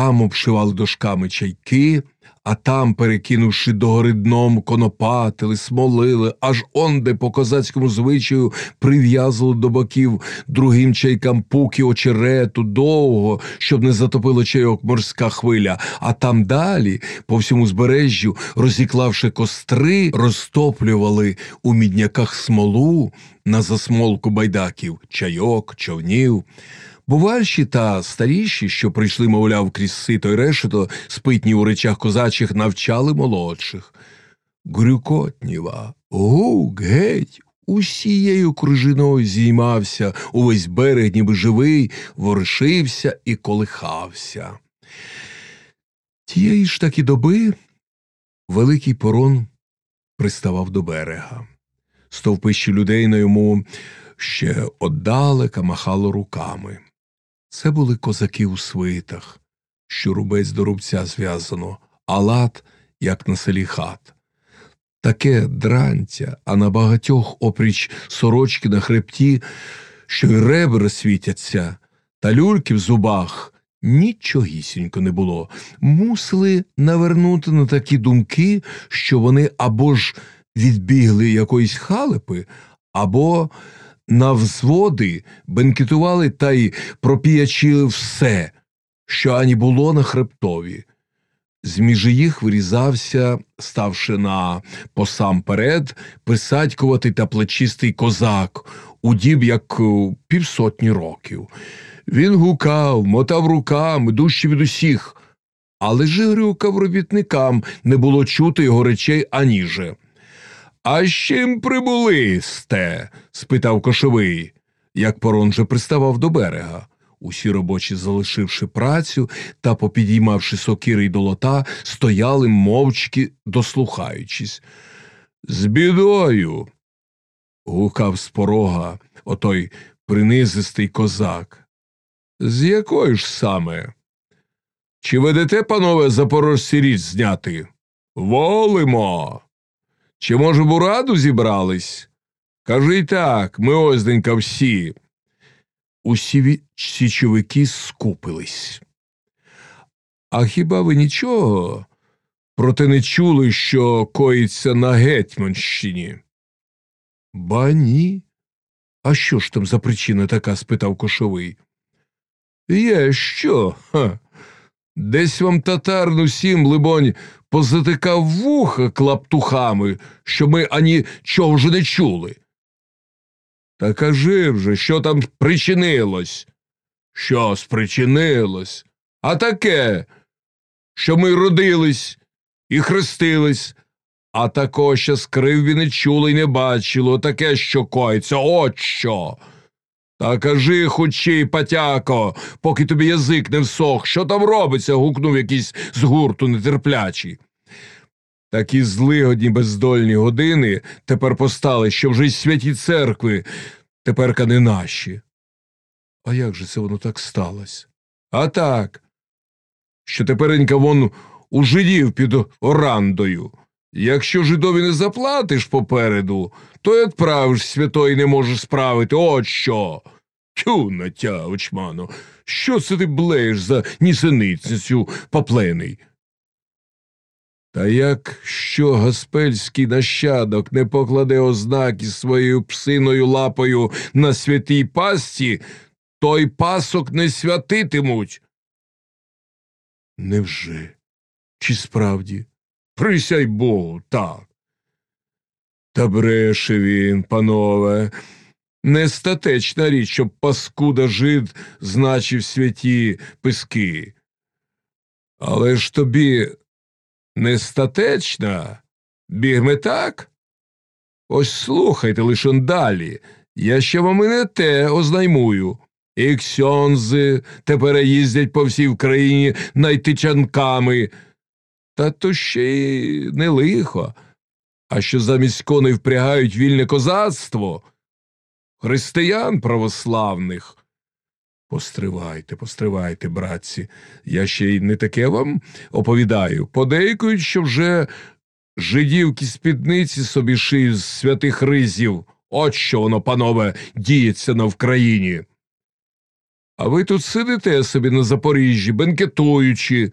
там обшивали дошками чайки, а там, перекинувши догори дном, конопатили, смолили, аж онде по козацькому звичаю прив'язували до боків другим чайкам пуки очерету довго, щоб не затопило чайок морська хвиля, а там далі, по всьому збережжю, розіклавши костри, розтоплювали у мідняках смолу на засмолку байдаків, чайок, човнів. Бувальші та старіші, що прийшли, мовляв, крізь сито й решето, спитні у речах козачих, навчали молодших. Грюкотніва, гук, геть, усією кружиною зіймався, увесь берег, ніби живий, ворушився і колихався. Тієї ж таки доби великий порон приставав до берега. Стовпище людей на йому ще оддалека махало руками. Це були козаки у свитах, що рубець до рубця зв'язано, а лад, як на селі хат. Таке дрантя, а на багатьох опріч сорочки на хребті, що й ребра світяться, та люльки в зубах нічогісінько не було. Мусили навернути на такі думки, що вони або ж відбігли якоїсь халепи, або на взводи бенкетували та й пропіячили все, що ані було на хребтові. З між їх вирізався, ставши на посамперед, писадькуватий та плечистий козак, удіб як е, півсотні років. Він гукав, мотав руками, дужче від усіх, але ж грюкав робітникам, не було чути його речей аніже. А з чим прибули сте? спитав кошовий, як порон же приставав до берега. Усі робочі, залишивши працю та попідіймавши сокири й долота, стояли мовчки, дослухаючись. З бідою. гукав з порога отой принизистий козак. З якої ж саме? Чи ведете, панове, запорожці річ зняти? Волимо. Чи, може, в ураду зібрались? Кажи й так, ми озденька всі. Усі січовики скупились. А хіба ви нічого проте не чули, що коїться на Гетьманщині? Ба ні. А що ж там за причина така? спитав кошовий. Є що? Ха. Десь вам татар усім, либонь, позатикав вуха клаптухами, що ми ані чого вже не чули. Та кажи вже, що там причинилось? Що спричинилось? А таке, що ми родились і хрестились, а такого ще скрив і не чули й не бачило, таке, що коїться, от що. Та кажи хучі, патяко, поки тобі язик не всох, що там робиться, гукнув якийсь з гурту нетерплячий. Такі злигодні бездольні години тепер постали, що вже й святі церкви теперка не наші. А як же це воно так сталося? А так, що теперенька вон у жидів під орандою. Якщо жидові не заплатиш попереду, то й відправиш святої не можеш справити. От що. Тю на тя, очмано, що це ти блеєш за нісеницю поплений? Та як що гаспельський нащадок не покладе ознаки своєю псиною лапою на святій пасті, той пасок не святитимуть. Невже? Чи справді? Присяй Богу, так. Та бреше він, панове, нестатечна річ, щоб паскуда жид значив святі писки. Але ж тобі нестатечна, бігме так? Ось слухайте лише далі. Я ще вам і не те ознаймую. І ксьонзи тепер їздять по всій Україні найтичанками. Та то ще й не лихо. А що замість коней впрягають вільне козацтво, християн православних. Постривайте, постривайте, братці, я ще й не таке вам оповідаю. Подейкують, що вже жидівки спідниці собі шиють з святих ризів. От що воно, панове, діється на Вкраїні. А ви тут сидите собі на Запоріжжі, бенкетуючи,